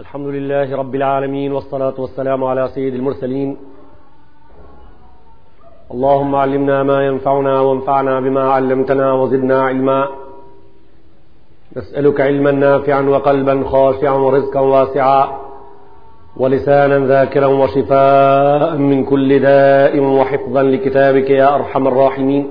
الحمد لله رب العالمين والصلاة والسلام على سيد المرسلين اللهم علمنا ما ينفعنا وانفعنا بما علمتنا وزدنا علما نسألك علما نافعا وقلبا خاشعا ورزقا واسعا ولسانا ذاكرا وشفاء من كل داء وحفظا لكتابك يا أرحم الراحمين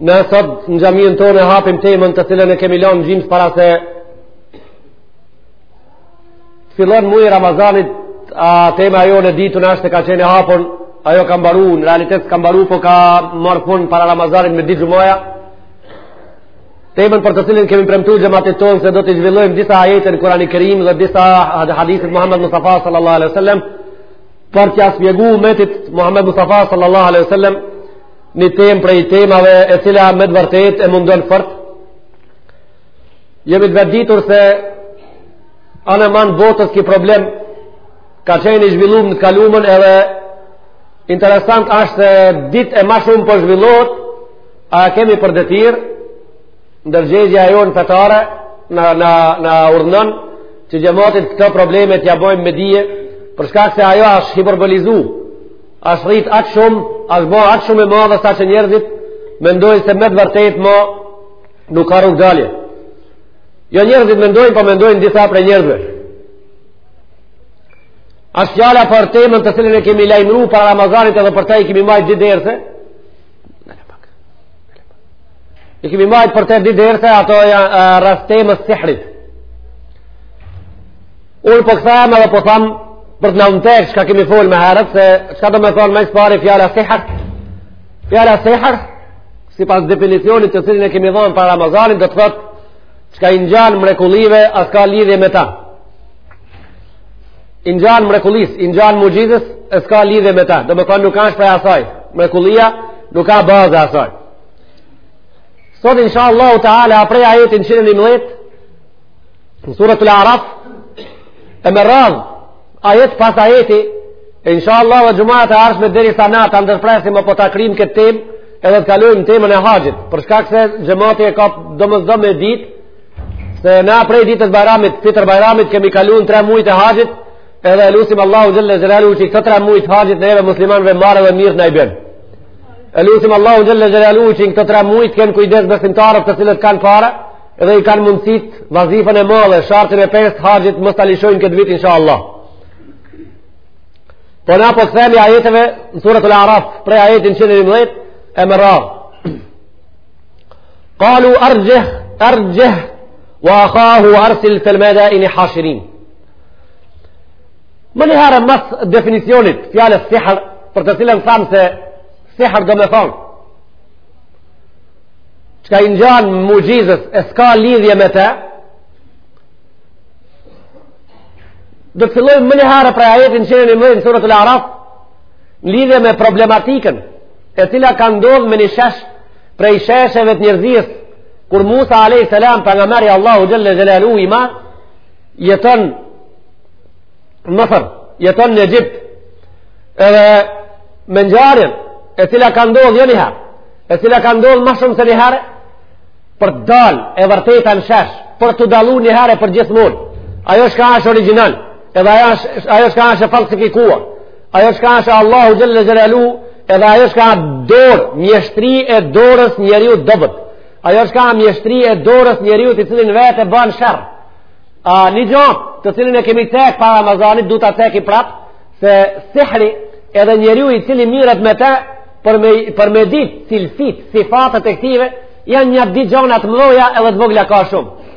Na sot në xhaminë tonë e hapim temën të cilën e kemi lanë gjymës para se të fillon muji Ramazanit a tema ajo në ditu në ashtë të ka qenë e hapun ajo ka mbaru në realitet ka mbaru po ka marrë fund para Ramazanit me ditë xhumaja temën për të cilën kemi premtu xhematit tonë se do ta zhvillojmë disa ajete n'Kurani Kerim dhe disa hadithe të Muhammed Mustafa sallallahu alaihi sallam për t'ja spjegu ymetit Muhammed Mustafa sallallahu alaihi sallam një tem prej temave e cila me të vërtet e mundon fort jemi të vetëditur se anë e manë botës ki problem ka qenë i zhvillum në t'kalumen edhe interesant ashtë se dit e ma shumë po po zhvillohet a e kemi për detyrë Ndërgjegja e jonë fetare na, na, na urdhnon që xhematit këto probleme t'ja bojmë me dije për shkak se ajo ashtë hiperbolizu ashtë rritë aq shumë ashtë bo aq shumë e madhe sa që njerëzit mendojnë se me të vërtet ma nuk ka rrugëdalje jo njerëzit mendojnë po mendojnë disa prej njerëzve ashtë fjala për temën të cilën e kemi lajmru para Ramazanit edhe për ta i kemi majtë dy derse I kemi majtë për te dy derse, ato janë rreth temës sihrit. Unë po kthehem edhe po tham, për të në në tekë çka kemi folë ma herët, se çka do me thonë ma së pari fjala sihr, fjala sihr, sipas definicionit të cilin e kemi dhonë para Ramazanit, do të thotë, çka i ngjan mrekullive, a s'ka lidhje me ta. i ngjan mrekullis, i ngjan muxhizes, e s'ka lidhje me ta. Domethonë nuk ka as prej asaj. Mrekullia nuk ka bazë asaj. Sot inshallah taala prej ajetit 111 në surën Al-Araf e me radhë ajet pas ajeti inshallah dhe xhumatë e ardhshme derisa na ta ndërpresim apo ta kryjmë këtë tem edhe të kalojmë n'temën e haxhit për shkak se xhemati e ka domosdo me dit Se na prej ditës Bajramit, Fitër Bajramit kemi kalu n'3 mujt e haxhit, edhe e lusim Allahun xhelle xhelaluhu që këto 3 mujt e haxhit neve muslimanëve marë edhe mirë na i bën. E lusim Allahun xhelle xhelaluhu që këto 3 muaj të kenë kujdes besimtarët të cilët kanë para, edhe i kanë mundësit vazifën e madhe, shartin e 5 haxhit mos ta lëshojnë këtë vit inshallah. Po na po themi ajeteve në suratul Araf, prej ajetit 111 e me radhë. Kalu arxhih, arxhih, wa akhahu wa arsil fil madaini hashirin. Menjëherë mas definicionit fjalës sihr, për të cilën thamë se sihr do me thonë, çka i ngjan muxhizes e s'ka lidhje me te, do të fillojmë menjëherë prej ajetit 111 në suratul Araf, në lidhje me problematikën, e cila ka ndodhë me një shesh prej shesheve të njerëzisë kur Musa a.s. pejgamberi i Allahut xhele xhelaluhu i ma jeton Mësër jeton në Egjipt edhe me ngjarjen e cila ka ndodhë një jo njëherë e cila ka ndodhë ma shumë se njëherë për të dalë e vërteta në shesh për t'u dallu njëherë e përgjithmonë ajo çka është origjinal edhe ajo çka është e falsifikuar Ajo çka është Allahu xhele xhelaluhu edhe ajo çka dorë, mjeshtri e dorës njeriut dobët. Ajo çka mjeshtri e dorës njeriut i cili vetë e bën sherr. A, një gja, të cilin e kemi cek para Ramazanit, du ta ceki prapë, se sihri edhe njeriu i cili mirret me te, për me, për me dit, cilësitë, sifatet e këtive, janë nja dy gjana të mdhoja edhe të vogla ka shumë.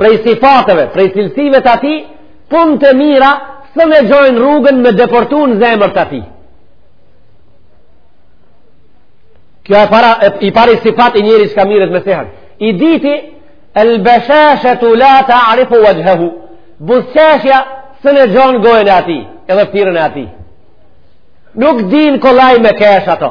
prej sifateve, prej cilësive të atij, punët e mira, s'un e gjojnë rrugën me depërtu në zemër të atij. Kjo e para, e, i pari sifat i njeri çka mirret me sehër. I dyti, el beshashetu la tarifu wexhhehu, buzëqeshja s'un e gjon gojën e atij, edhe ftyrën e atij. Nuk din kollaj me kesh ato.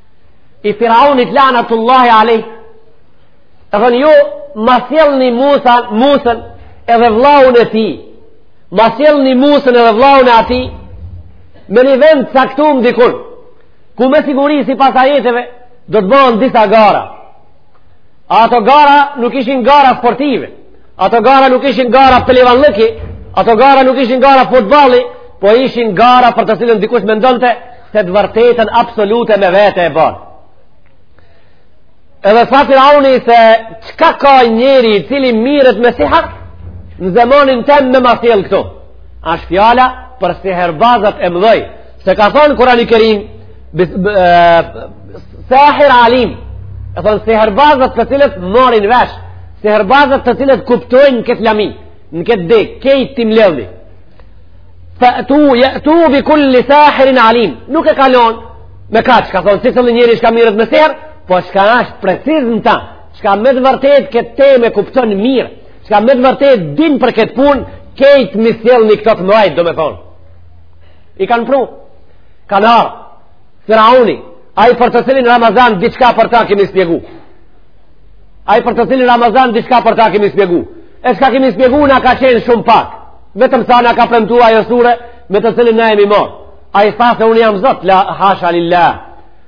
i firaunit lanatullahi alej të thënë ju ma sjellni mu Musën edhe vllaun e tij ma sjellni Musën edhe vllaun e atij me një vend caktum dikun ku me siguri sipas ajeteve do të bëhen disa gara ato gara nuk ishin gara sportive ato gara nuk ishin gara pelivanllëki ato gara nuk ishin gara futbali po ishin gara për të cilën dikush mendonte Se të vërtetën absolute me vete e bar. Edhe tha firauni se çka ka njeri i cili mirret me sihër, në zemanin tem me ma sjell këtu. Ashtë fjala për siherbazat e mdhoj. Se ka thonë Kurani kerim, sahir alim, e thonë siherbazat të cilët marrin vesh, siherbazat të cilët kuptojnë në këtë lami, në këtë degë, kejt t'i mledhni. fa'tu ya'tu bi kulli sahirin alim nuk e kalon me kaq ka thon secili njeri çka mirret me sehër po çka është preciz në ta çka me të vërtet këtë temë e kupton mirë çka me të vërtet din për këtë punë kejt m'i sjellni këto të mëdhajt do me thon i kanë pru kanë ardh Firauni ai për të cilin Ramazan diçka për ta kemi spjegu Ai për të cilin Ramazan diçka për ta kemi shpjegu. E çka kemi shpjegu na ka qenë shumë pak. Vetëm sa na ka premtu ajo sure me të cilin na jemi marr. Ai tha se un jam Zot, la hasha lillah.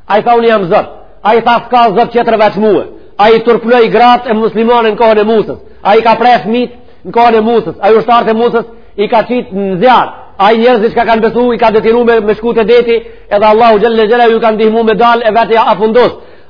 Ai tha un jam Zot. Ai tha s'ka Zot tjetër veç mua. Ai turpnoi gratë e muslimanëve në kohën e Musës. Ai ka pre fmit në kohën e Musës. Ai ushtarët e Musës i ka qit në zjarr. Ai njerëzit që kanë besu i ka detyru me, me shku te deti, edhe Allahu xhelle xhelaluhu ju ka ndihmu me dal e vetë ai a fundos.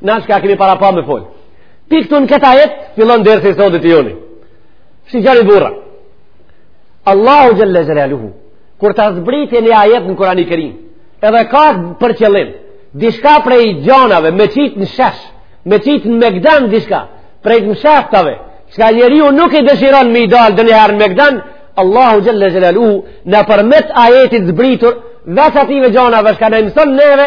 Na shka kemi parapa me fol. Pikt në kët ajet fillon dersi i sodit joni. Si gjari burra. Allahu xhelle xhelaluhu, kur ta zbrit një ajet në Kur'ani Kerim, edhe ka për qëllim diçka prej gjonave me çit në shesh, me çit në megdan diçka, prej të mshaftave. Çka njeriu nuk e dëshiron me i dal donjëherë në megdan, Allahu xhelle xhelaluhu nëpërmet ajetit zbritur veç ative gjonave shka na i mëson neve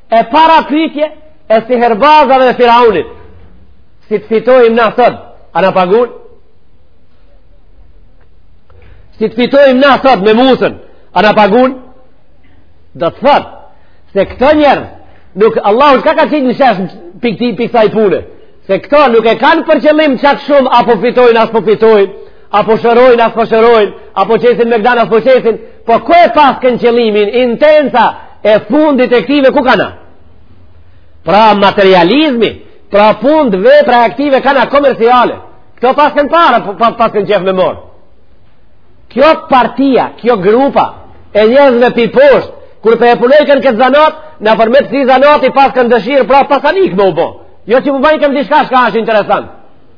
E para pyetje e sihirbazave dhe firaunit. Si të fitojmë na sot, a na pagun? Si të fitojmë na sot me Musën, a na pagun? Do të thotë se këto njerëz nuk Allahu çka ka qit në shesh pikë pikë saj pune. Se këto nuk e kanë për qëllim qaq shumë a po fitojnë a s'po fitojnë. a po shërojnë, a s'po shërojnë, a po qesin megdan, a s'po qesin, po ku e paskën qëllimin, intenca e fundit e këtive, ku kana? Pra materializmi, pra fundvepra e ktive kana komerciale. Këto paskën para, po, pa, paskën qef me morë. Kjo partia, kjo grupa, e njerëzve pi posht, kur po e punojkën këtë zanat, nëpërmet ksi zanati paskën dëshirë, pra pasanik me u bo. Jo që m'u bajka dishka shka është interesant.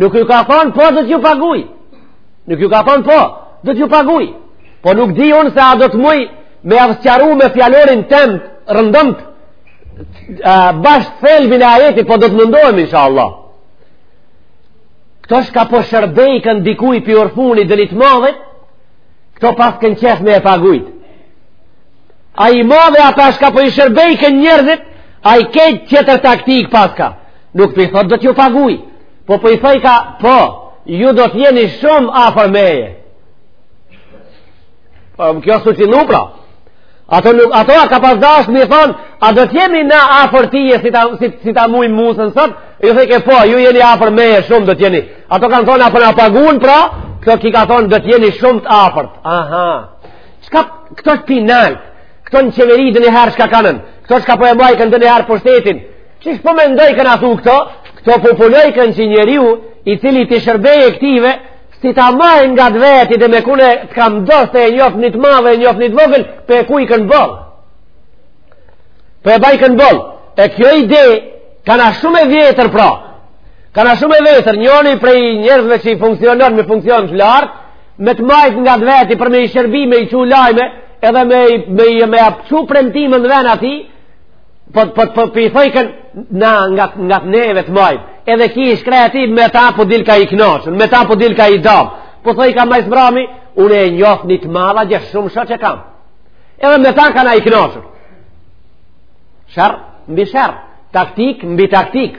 Nuk ju ka thonë po do t'ju paguj. Nuk ju ka thonë po, do t'ju paguj. Po nuk di unë se a do të muj me jav sqaru me fjalorin tem rëndomt bash thelbin e ajetit, po do të mundohem, insha Allah. Këto shka po shërbejkën dikuj përfuni donjë të madhi, këto paskën qef me i pagujt. Ai i madhi ata shka po i shërbejkën njerëzit, ai krejt tjetër taktik paska. Nuk për po i thot do t'ju paguj, po për po i thotka, po, ju do t'jeni shumë afer meje. Po, më kjo së që nuk pra. Ato, nuk, ato a ka pas dashtë me i thonë, a do t'jemi na afer tije si ta, si, si ta mujmë Musën sot, ju theke po, ju jeni afer meje shumë do t'jeni. Ato kanë thonë, a po na pagun pra, kjo ki ka thonë, do t'jeni shumë t'afert. Aha. Qka, këto t'pi nalt, këto në qeveri donjëherë shka kanën, këto shka po e majkën donjëherë pushtetin, Qish po mendojkan ashtu këto, këto po punojkan që njeriu, i cili t'i shërbeje këtive, si ta majnë nga të vetit dhe me kune të kam dost e njof një të madhe e njof një të vogël, pare ku i kënë boll. Pare bajkan boll. E kjo ide, kanka shumë e vjetër pra, kanka shumë e vjetër, njoni prej njerëzve që i funksionon me funksion të lartë, me të majtë nga të veti për me i shërbi, me i çu lajme, edhe me, me, me, me ja çu premtimin n'ven atij, po po po po i thojkën na nga nga neve të maj edhe ki i shkreti me ta po dilka i knaqun me ta po dilka i dam po thojka ma s'mbrami unë e njof një të madh gjë shumë shokë që kam edhe me ta kanka i knaqun sherr mbi sherr taktikë mbi taktikë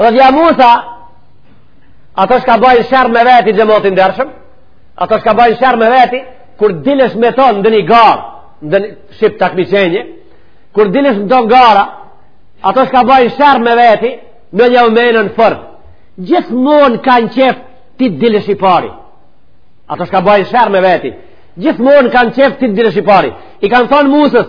Dhe ja Musa, ato shka bajnë sherr me veti xhemat i ndershëm, ato shka bajnë sherr me veti, kur dilesh me to në një garë, në një shqip takmiçenje, kur dilesh me to në gara, ato shka bajnë sherr me veti, në një umenën fërë. Gjithmonë kanë qef ti dilesh i pari. Ato shka bajnë sherr me veti, gjithmonë kanë qef ti dilesh i pari. I kanë thonë Musës,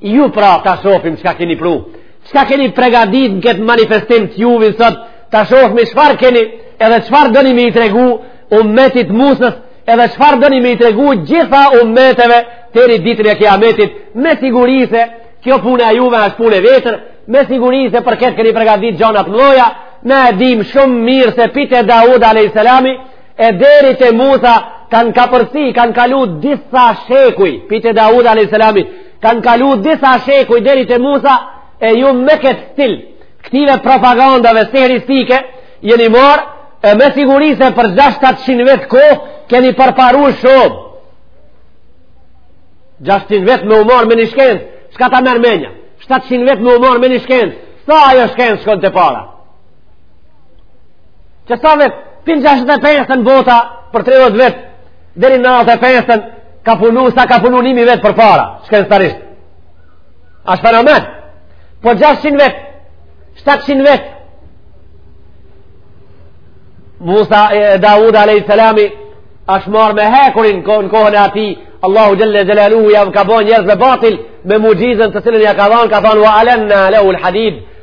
Ju pra ta shofim çka keni pru, çka keni pregadit në këtë manifestim të juvin sot, ta shofmi çfarë keni edhe çfarë doni me i tregu umetit Musës, edhe çfarë doni me i tregu gjitha umeteve deri ditën e kiametit, me siguri se kjo puna e juve është punë e vjetër, me siguri se për këtë keni pregadit gjonat mloja, ne e dimë shumë mirë se pi te Daud a.s. E deri te Musa kanë kapërci, kanë kalu disa shekuj, pi te Daud a.s. Kanë kalu disa shekuj deri te Musa e ju me këtë stil, këtive propagandave sehristike, jeni marrë, e me siguri se për 6-700 vjet kohë, keni përparu shumë. 600 vjet me u marrë me një shkencë, shka ta merr menja? 700 vjet me u marrë me një shkencë, sa ajo shkencë shkon te para? që sa vjet pi në 65 bota për 30 vjet deri në 95 ka punu sa ka punu ni mi vjet përpara shkenctarisht ashtë fenomen po 600 vjet 700 vjet Musa e Dawud a.s. ashtë marrë me hekurin në kohën e atij Allahu Xhel-le Xhelaluhu jau ka bo njerëzve batil me muxhizën të cilën ja ka dhanë ka thanë wa alenna lehu l'hadid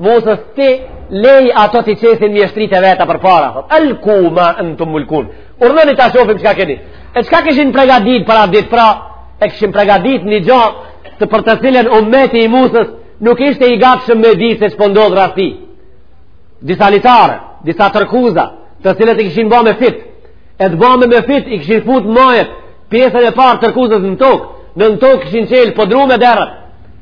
Musës t'i lejë ato t'i qesin mjeshtritë e veta përpara thotë, Elku ma entum mulkun Urdhnoni ta shofim çka keni E çka kishin pregadit për at dit pra E kishin pregadit një gjo Të për të cilën umeti i Musës Nuk ishte i gatshëm me di se ç'po ndodh rasti Disa litarë Disa tërkuza Të cilat i kishin ba me fit E të bame me fit i kishin fut majet Pjesën e parë tërkuzës në tokë Nën tokë kishin çelë podrume derët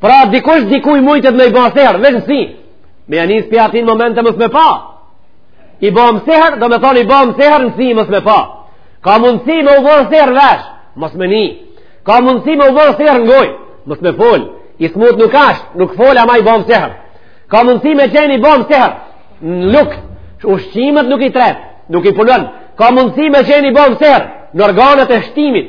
Pra dikush dikuj mundet me i bo seher, veç në si. Me ja nis prej atij momenti mos me pa. I bomë seher, do me thonë i bomë seher në si mos me pa. Ka mundësi me u bo seher vesh, mos me ni. Ka mundësi me u bo seher në gojë, mos me folë. I smut nuk ashtë, nuk folë ama i bomë seher. Ka mundësi me qenë i bomë seher. Në lukth, ushqimet nuk i tretë, nuk i punon. Ka mundësi me qenë i bomë seher. Në organet e shtimit,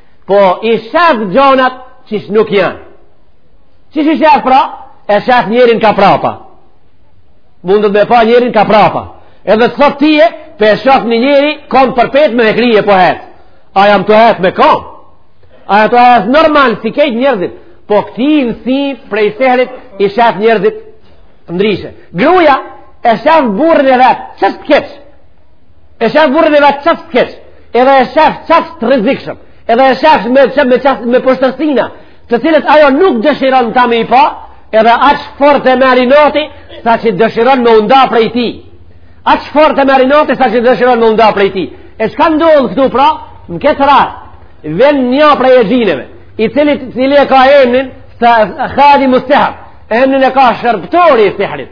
po i shef gjonat qish nuk janë qish i shef pra e shef njerin ka prapa mundet me pa njerin ka prapa edhe të thot tije po e shof një njeri kom përpjetë me krije po hec a jam tu hec me kom a jam tu hec normal si kejt njerëzit po këti në si prej sehrit i shef njerëzit ndryshe gruja e shef burrin e vet qaq të keq E shef burrin e vet qaq të keq. Edhe e shef qaq të rrezikshëm. Edhe e shef me me me poshtërsina, të cilat ajo nuk dëshiron ta me i pa, edhe aq fort e merr inati, saqë dëshiron me u nda prej ti. Aq fort e merr inati, saqë dëshiron me u nda prej ti. E çka ndodh këtu pra? Në këtë rast, vjen një prej xhineve, i cili i cili e ka emnin Khadimu Sehr. Emnin e ka shërbëtori i Sihrit.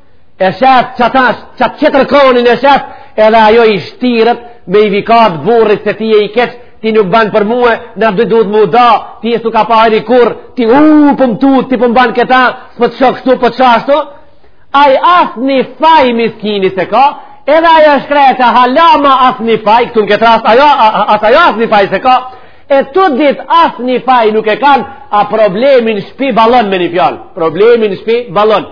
e shef qatash qatë tjetërkonin e shef edhe ajo i shtiret me i vikat burrit se ti je i keq ti nuk ban për mue na duhet m'u da tije s'u ka pa hajri kurrë ti u pëm tu ti po m'ban këta po të shoh kështu po qashtu aj asnjë faj miskini s'e ka edhe ajo shkreta hala ma asnjë faj këtu në këtë rast ajo as ajo asnjë faj s'e ka e të dit asnjë faj nuk e kan a problemi n'shpi valon me një fjalë problemi n'shpi valon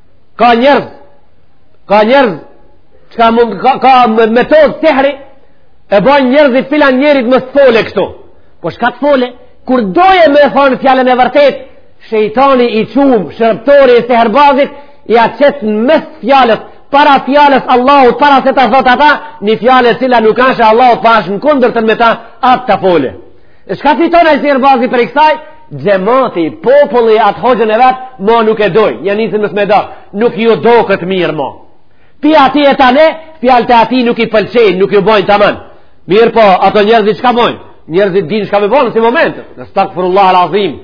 ka njerëz ka njerëz që ka mund ka, ka metodë sehri e bojnë njerëzit filan njerit mos fole kështu po shka të fole kur doje me thonë fjalën e vërtetë shejtani i çumë shërbtori i seherbazit ia qet në mes fjalës para fjalës Allahut para se ta thot ata një fjalë e cila nuk asht e Allahut po ashtë në kundërshtim me ta atë të fole E shka fiton seherbazi prej kësaj? Xhemati, populli atë hoxhën e vet, mo nuk e doj, ja nisin mos me da, nuk ju doket mirë mo. Pi ati e tane, fjalët e ati nuk i pëlqejnë, nuk ju bojnë taman. Mirëpo, ato njerëzit shka bojnë? Njerëzit din shka me bojnë në asi moment. Nestagfirullah al-Azim,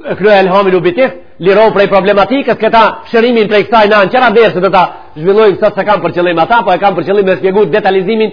e kërë e lëhamin u bitif, liron prej problematikës, këta shërimin prej kësaj në anë, tjera herë s'do ta zhvillojmë sot s'e kam për qëllim ata, po e kam për qëllim me spjegu detalizimin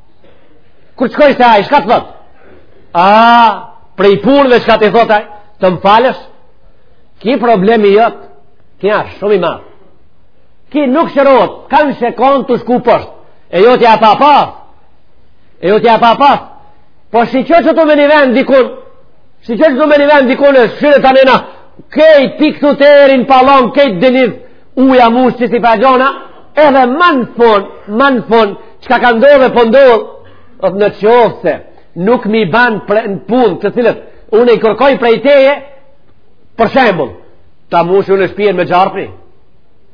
Kur të shkojsh te ai, shka të thot? A, prej punëve shka të thot ai, të më falësh? Ky problemi jot, ky asht, shumë i madh. Ky nuk shërohet, kanë shekon të shku pështë, e jo t'ja pa pas, e jo t'ja pa pas, po shi që që të me një vend dikun, shi që që të me një vend dikun, e shire të nëna, kej ti këtu të erin palon, kej të dinivë, Uja mush që si pa gjona, edhe ma n'fund, ma n'fund, çka ka ndodh e po ndodh, dhe në qoftë se nuk m'i ban bre, punët të cilat, unë i kërkoj prej teje, për shembull, ta mush unë shpijen me gjarpni,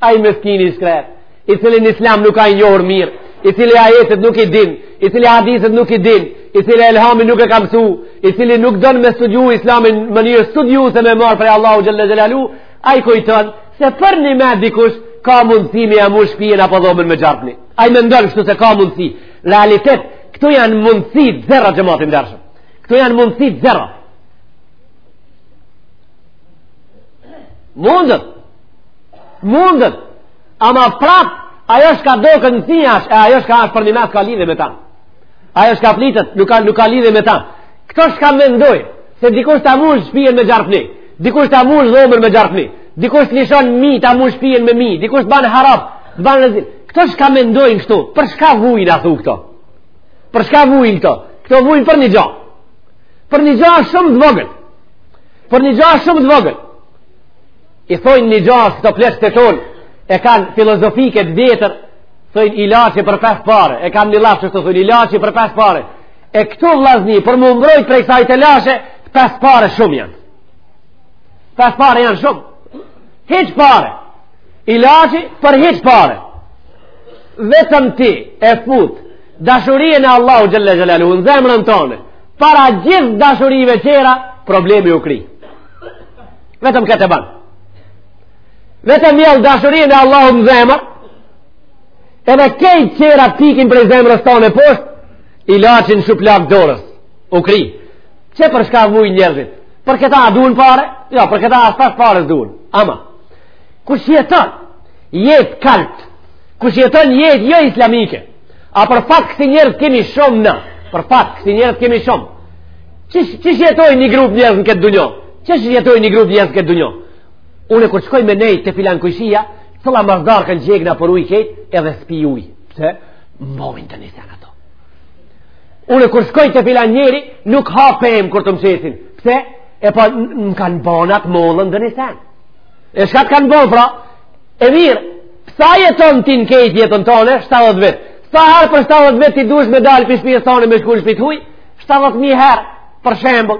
ai miskini i shkretë, i cili n'islam nuk a i njohur mirë, i cili ajetet nuk i din, i cili hadithet nuk i din, i cili elhamin nuk e ka mësu, i cili nuk don me studiu islamin në mënyrë studiuse me marrë prej Allahu xhelle xhelaluhu, ai kujton Se përnime dikush ka mundësi me ja mush shpijen apo dhomën me gjarpni. Ai mendon kështu se ka mundësi. Realitet, këtu janë mundësitë zero, xhemat i ndershëm. Këtu janë mundësitë zero. Mundet. Mundet. Ama prapë, ajo shka doket n'sy asht, e ajo shka asht përnime s'ka lidhje me ta. Ajo shka flitet, nuk ka, nuk ka lidhje me ta. Këto shka mendojnë. Se dikush ta mush shpijen me gjarpni, dikush ta mush dhomën me gjarpni, dikush lëshon mi ta mush shpijen me mi, dikush ban harap, ban rezil. Këto shka mendojnë këtu, për shka vujnë athu këto? Për shka vujnë këto? Këto vujnë për një gjo. Për një gjo shumë të vogël. Për një gjo shumë të vogël. I thojnë një gjo këta pleqtë tonë, e kanë filozofi të vjetër, thojnë ilaçi për pesë pare, e kanë një llaf që thojnë ilaçi për pesë pare, E këtu vllazni për m'u mbrojt prej kësaj telashe, pesë pare shumë janë. Pesë pare janë shumë. Hiç pare. Ilaçi për hiç pare. Vetëm ti e fut dashurinë e Allahu xhelle xhelaluhu në zemrën tonë. Para gjithë dashurive tjera, problemi u kry. Vetëm këtë ban. Vetëm mjell dashurinë e Allahut në zemër. Edhe kejt tjera pikin prej zemrës tonë poshtë Ilaçi në shuplakë dorës, u kry. Qe për shka vujnë njerëzit? Për këta a duhen pare? Ja, jo, për këta as pesë pare duhen. Ama, kush jeton jetë kallp, kush jeton jetë jo islamike, a për fat kësi njerëz kemi shumë ne, për fat kësi njerëz kemi shumë. Qysh jetojnë një grup njerëz në këtë dunjo? Qysh jetojnë një grup njerëz në këtë dunjo? Unë kur shkoj me nejt te filan kojshia, Sëla mazdarë kanë djeg na për ujë ketë edhe s'pi ujë. Pse? M'bojn dënije || placeholder ato. Unë kur shkoj të filan njeri, nuk ha pëjmë kur të mqesin. Pse? E pa po, më kanë bonat mollën dhe njësë janë. E shka të kanë bonë, pra? E mirë, sa jeton ti në kejtë jetën tonë, 70 vetë. Sa harë për 70 vetë ti dush me dalë për shpijës tonë me shkullë shpitë hujë? 70.000 herë, për shembë.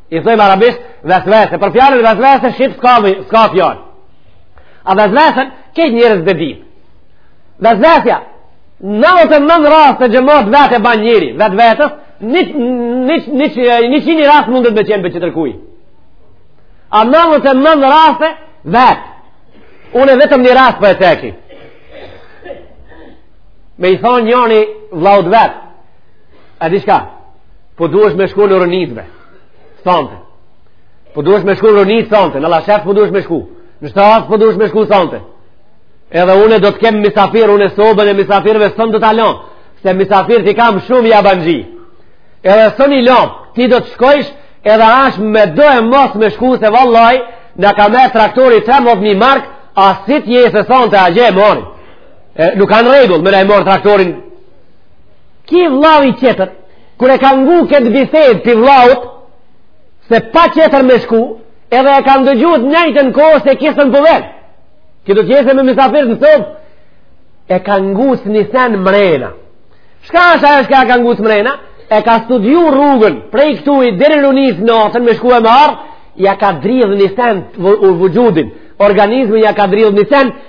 i thëjmë arabisht vesvese, por fjalën vesvese shqip s'ka fjalë a vesvesen krejt njerëzit e din vesvesja nëntëdhetë e nan raste xhemat vetë e ban njëri vetëvetes njëqin, ni rast mundet me qenë prej qetërkuj a nëntëdhetë e nan raste vetë unë e vetëm një rast po e ceki me i thonë njoni vllaut vetë a di shka Po duhesh me shku në Runik, be, sonte. Po duhesh me shku në Runik sonte. Në llashef, po duhesh me shku. Në shtab, po duhesh me shku, sonte. Edhe une do të kem misafir, une sobën e misafirve, s'un do ta lë. Se misafirët i kam shumë jabanxhi. Edhe s'un i lom, ti do të shkojsh, edhe ashtë me do e mos me shku, se vallaj, na ka marrë traktorin 3000 marka, a s'ti je se sonte atje e mori. E, nuk kanë rregull, me na e marrë traktorin ky vllavi qetër kur e ka ngu këtë bised të vllavit se pa qetër me shku edhe e ka ndëgju njajtën kohë se ky s'un po vjen, ky do jesë me misafir në sob e ka ngucë një sen mrena shka është ajo shka e ka ngucë mrena e ka studiu rrugën prej ktuhi deri n'Runik natën me shku e marrë ja ka dridhë një sen n'vuxhudin, organizmin ja ka dridhë një sen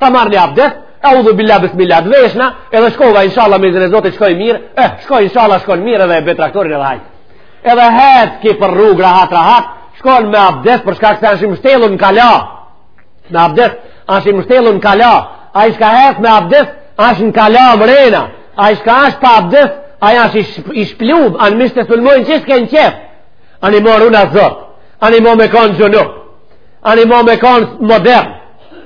ta marrë një abdes, eudhu billah bismillah t'vishna, edhe shkova, inshallah, me izën e Zotit, shkoj mirë, e, eh, shkoj, inshallah, shkoj mirë, edhe e bi traktorin edhe hajtë. Edhe hec ky për rrugë, rahat, rahat, shkon me abdes, për shkak se ashtë i mështelun në kala, me abdes, ashtë i mështelun në kala, ai shka hec me abdes, ashtë në kala mrena, ai shka ashtë pa abdes, ai ashtë i shpluem, armiqtë sulmojnë qysh kanë qef, hani më, ruajna Zot, hani më me konë xhunub, hani më me konë modern,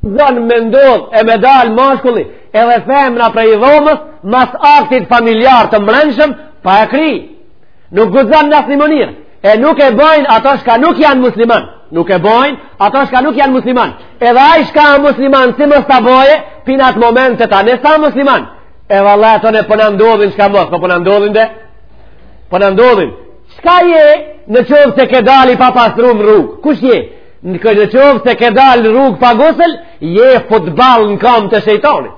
Zënë me ndodhë e me dalë mashkulli edhe femra prej dhomës mas aktit familjar të mrenshëm pa e kri nuk guxon në asnjë mënyrë e nuk e bojnë ato shka nuk janë musliman nuk e bojnë ato shka nuk janë musliman edhe ai shka musliman si mos ta bojë, pi n'at moment e tutje s'a musliman E vallahi ne po na ndodhin çka mos, po po na ndodhin dhe po na ndodhin. Çka je në qoftë se ke dal i papastrum n'rrugë? Kush je? Në qoftë se ke dal n'rrugë pa gusël, je futboll në kambët e shejtanit.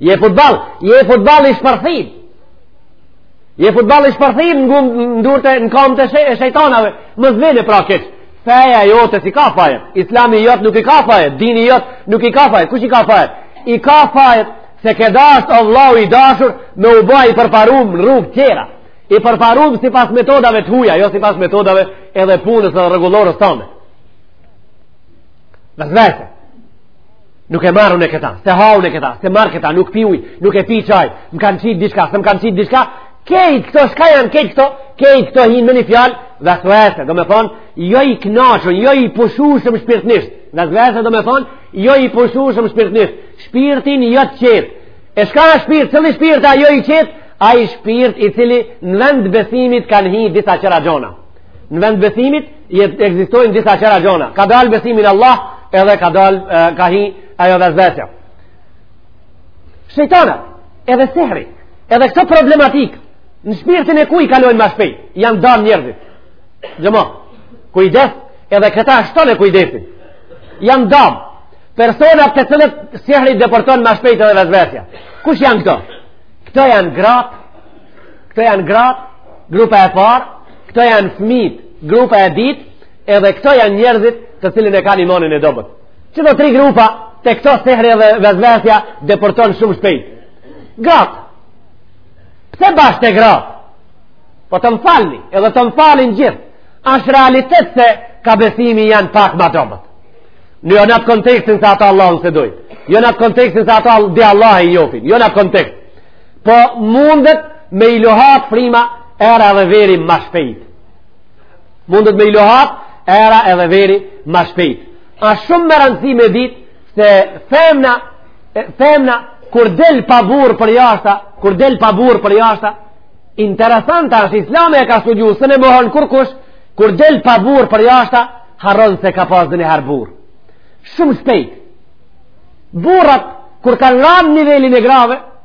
Je futboll, je futboll i shparthit. Je futboll i shparthit në durt e në kambët e shejtanave. Mos vjen pra keq. Feja jote s'i ka fajet, islami jot nuk i ka fajet, dini jot nuk i ka fajet, kush i ka fajet? I ka fajet se ke dashtë o vllau i dashur me u ba i përparum në rrugë tjera. I përparum sipas metodave të huja, jo sipas metodave edhe punës dhe rregullores tane. Vesvese, nuk e marr këta, s'e ha unë këta, s'e marr këta, nuk pi uj, nuk e pi çaj, më kanë qitë diçka, se më kanë qitë diçka, Kejt këto, çka janë kejt këto? Kejt këto hinë me një fjalë, vesvese, do me thonë, jo i knaqshëm, jo i pushueshëm shpirtnisht. Vesvese, do me thonë, jo i pushueshëm shpirtnisht. Shpirtin jo të qetë. E çka shpirt, cili shpirt a jo i qetë, ai shpirt i cili në vend besimit kanë hi disa tjera gjona. Në vend besimit, i ekzistojnë disa tjera gjona. Ka dalë besimi n'Allah, edhe ka dalë, ka hi, ajo vesvese. Shejtanat, edhe sehri, edhe këto problematikë, në shpirtin e kujt kalojnë ma shpejt, janë da njerëzit. Xhemat, kujdes, edhe këta shtone kujdesin. Janë da, personat te cilët sehri depërton ma shpejt edhe vesvesja. Kush janë këto? Këto janë gratë, këto janë gratë, grupa e parë, këto janë fmit, grupa e dytë, edhe këto janë njerëzit të cilët e kanë imanin e dobët. Këto tri grupa, te këto sehri edhe vesvesja depërton shumë shpejt. Gratë. Pse bash te gratë? Po të më falni, edhe të më falin gjithë. Ashtë realitet se kah besimi janë pak ma t'dobëta. Në jo në atë kontekstin se ato Allahun s'e dojnë. Jo në atë kontekstin se ato Allah s'njofin. Jo në atë kontekst. Po mundet me i luhat fryma era edhe veri ma shpejt. Mundet me i luhat, era edhe veri ma shpejt. A shumë me randësi me dit, se femna, femna, kur del pa burrë përjashta, kur del pa burrë përjashta, interesanta është, islami e ka studiu, s'e mohon kurkush, kur del pa burrë përjashta, harron se ka pas denjëherë burrë. Shumë shpejt. Burrat, kur kanë ra në nivelin e grave,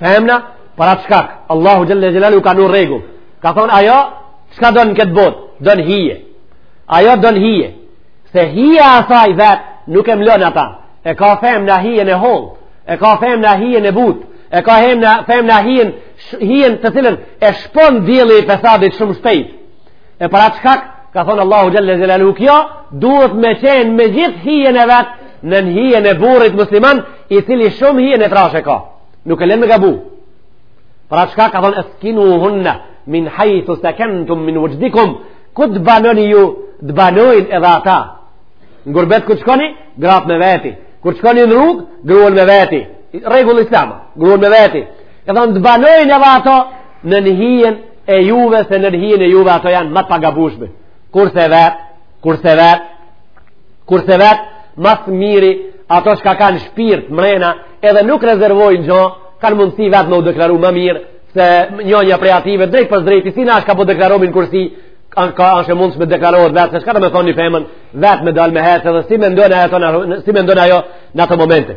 Femna, për atë shkak, Allahu xhel-le xhelaluhu ka vnu rregull. Ka thonë, ajo, çka don në këtë botë? Don hije. Ajo don hije. Se hija e saj vetë, nuk e mlon ata. E ka femna hijen e hollë. E ka femna hijen e butë. E ka femna, femna hijen, hijen të cilën e shpon dielli i fesadit shumë shpejt. e pra çka ka thonë Allahu xhelle xhelaluhu kjo duhet me qenë me gjithë hijen e vet nën hijen e burrit musliman i cili shumë hijen e trashe ka nuk e len me gabu pra çka ka thonë eskinuhunne min hajthu sekentum min vuxhdikum ku të banoni ju të banojnë edhe ata në gurbet kur shkoni gratë me veti kur shkoni në rrugë gruen me veti rregull islame gruen me veti ka thonë të banojnë edhe ata nën hijen e juve se nën hijen e juve ato janë ma të pagabushme kurse vetë kurse vetë kurse vetë ma së miri ato çka kanë shpirt mrena edhe nuk rezervojnë gjo kanë mundësi vetë me u deklaru ma mirë se njona prej atyve drejtpërdrejti si na çka po deklarojmë në kursi anë ka anë mund të deklarohet vetë se çka do me thonë femna vetë me dalë me hecë edhe si mendon ajo në ato momente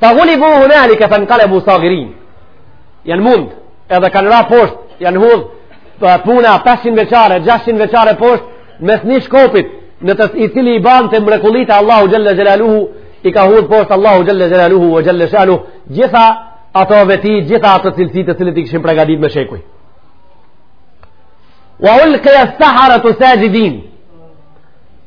Fe gulibu hunalike venkalebu sagirin. Janë mundë, edhe kanë ra poshtë, janë hudhë, puna 500 vjeçare, 600 vjeçare poshtë, mes një shkopit, në të cilin i bante mrekullitë Allahu xhelle xhelaluhu, i ka hudhë poshtë Allahu xhelle xhelaluhu, ve xhelle shanuhu, gjitha ato veti, gjitha ato cilësi të cilat i kishin pregatit me shekuj. Ve ulkije seharatu saxhidin,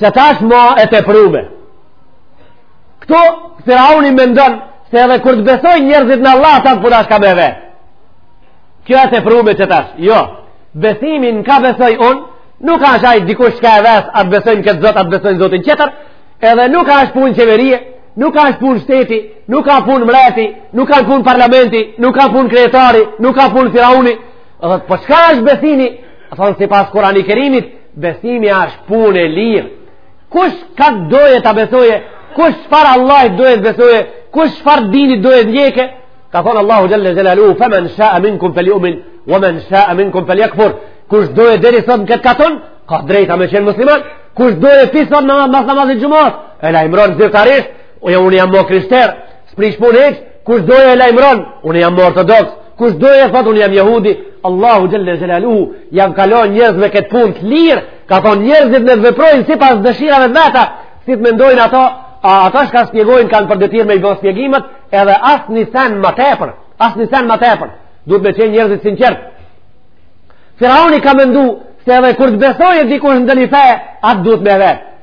qeta është ma e teprume. Këtu, Firauni mendon, se edhe kur të besojnë njerëzit në Allah, ta të puna është ka me vetë. Kjo e teprume qeta është, jo. Besimin në çka besoj unë, nuk ka shaj dikush që ka e vesë, a të besojnë këtë zot, a të besojnë zotin tjetër, edhe nuk është punë qeverie, nuk është punë shteti, nuk a punë mreti, nuk a punë parlamenti, nuk a punë kryetari, nuk a punë Firauni, dhe po çka është besimi, thonë sipas Kurani kerimit, Besimi është punë e lirë. Kush çka doje të besoje? Kush çfarë Allahit doje të besoje? Kush çfarë dinit doje të ndjekë? Ka thënë Allahu xhalla xhelalu, "Fa man sha'a minkum falyu'min wa man sha'a minkum falyakfur." Kush doje deri sot në këtë katun, ka të drejtë me qenë musliman. Kush doje pi sot mas namazit xhumasë, e lajmëron zyrtarisht Unë jam, unë jam bo krishter, s'prish punë hiç, kush doje e lajmëron, unë jam bo ortodoks, kush doje e thotë unë jam jehudi, Allahu xhelle xhelalu, i ka lon njerëzit me këtë punë të lirë, ka thon njerëzit le veprojnë sipas dëshirave të veta, si të mendojnë ato, a ata çka shpjegojnë kanë për detyrë me i bë shpjegimet, edhe asnjë sen ma tepër, asnjë sen ma tepër. Duhet me qenë njerëzit të sinqertë. Firauni ka menduar se edhe kur të besojë dikush ndonjë fe, atë duhet me vet.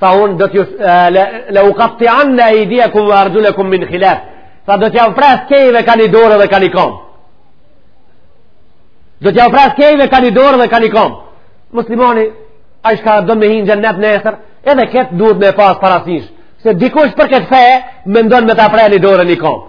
Tha unë do t'ju le ukattianne ejdijekum ve erxhulekum min hilaf. Tha do t'jav pres kejve ka një dorë dhe ka një komë. Do t'jav pres kejve ka një dorë dhe ka një komë. Muslimani, ai çka do me hinë xhennet nesër, edhe këtë duhet me pas parasysh. Se dikush për këtë fe, mendon me ta pre një dorë një komë.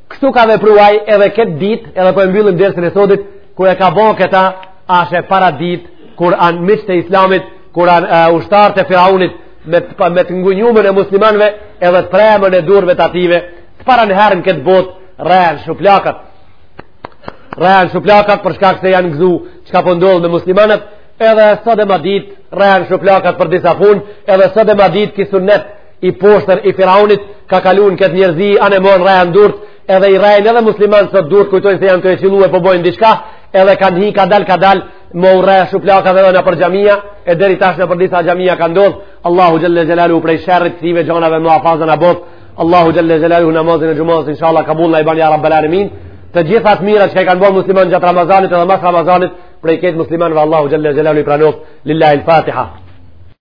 Kështu ka vepruaj edhe këtë ditë edhe po e mbyllim dersin e sotit kur e ka bo këta ai e para ditë kur anmiqtë e islamit kur an uh, ushtarët e firaunit me të, me të ngunjumën e muslimanve edhe të premën e durve të atyne të parën herë në këtë botë rrehin shuplakat rrehin shuplakat për shkak se janë gëzu çka po ndodh me muslimanët edhe sot e madit rrehin shuplakat për disa punë edhe sot e madit ky sunet i poshtër i firaunit ka kalu në këtë njerëzi anë e marrin rrehin durët edhe i rrehin edhe muslimanët sot durët kujtojnë se janë të qëllu e po bojnë diçka edhe kanë hi kadal kadal me u rrah shuplaka dhe dhe nëpër xhamia e deri tash nëpër disa xhamia ka ndodh Allahu xhelle xhelaluhu prej sherrit ksi gjanave muhafaza na boftë Allahu xhelle xhelaluhu namazin e xhumës inshallah Allah kabul na e ban ja rabbel alemin të gjitha t'mirat çka i kanë bërë muslimanët gjatë Ramazanit edhe mas Ramazanit prej këtyne muslimanve Allahu xhelle xhelaluhu i pranoftë lillahi l-fatiha